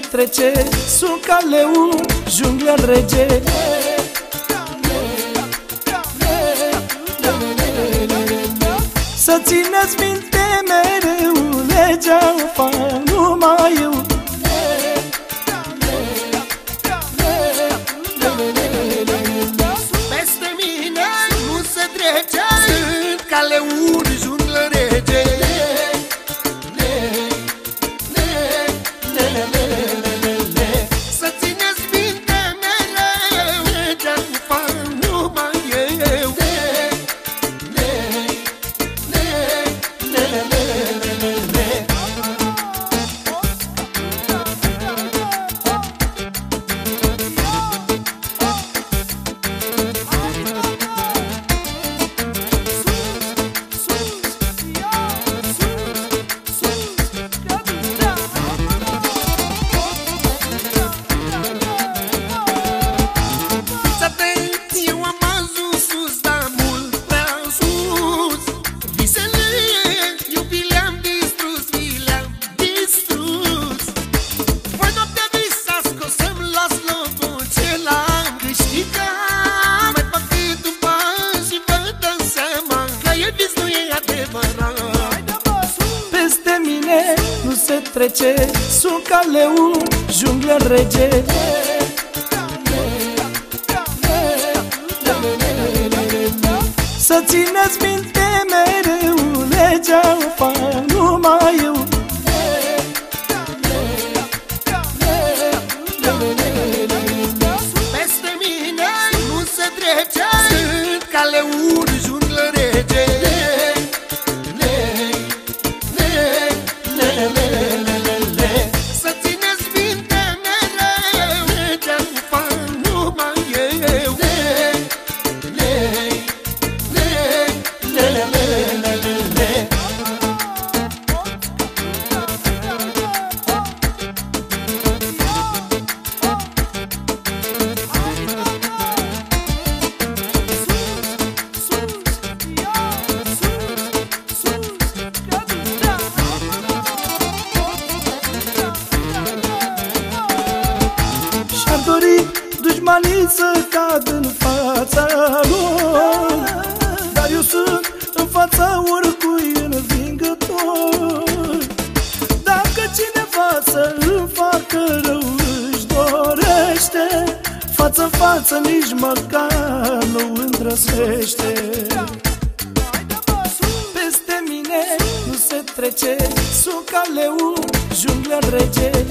trece Sunt ca leu, jungler rege. Să țineți minte mereu Legea o fac numai eu. Peste mine nu se trece Sunt ca leun trece Sunt ca leu, jungler rege. Să țineți minte mereu Legea o fac numai eu. Peste mine nu se trece. Sunt ca leun dușmanii să cad în fața lor. Dar eu sunt în fața oricui învingător. Dacă cineva să îmi facă rău își dorește Față față nici măcar nu îndrăsește Peste mine nu se trece Sunt ca leu, jungler rege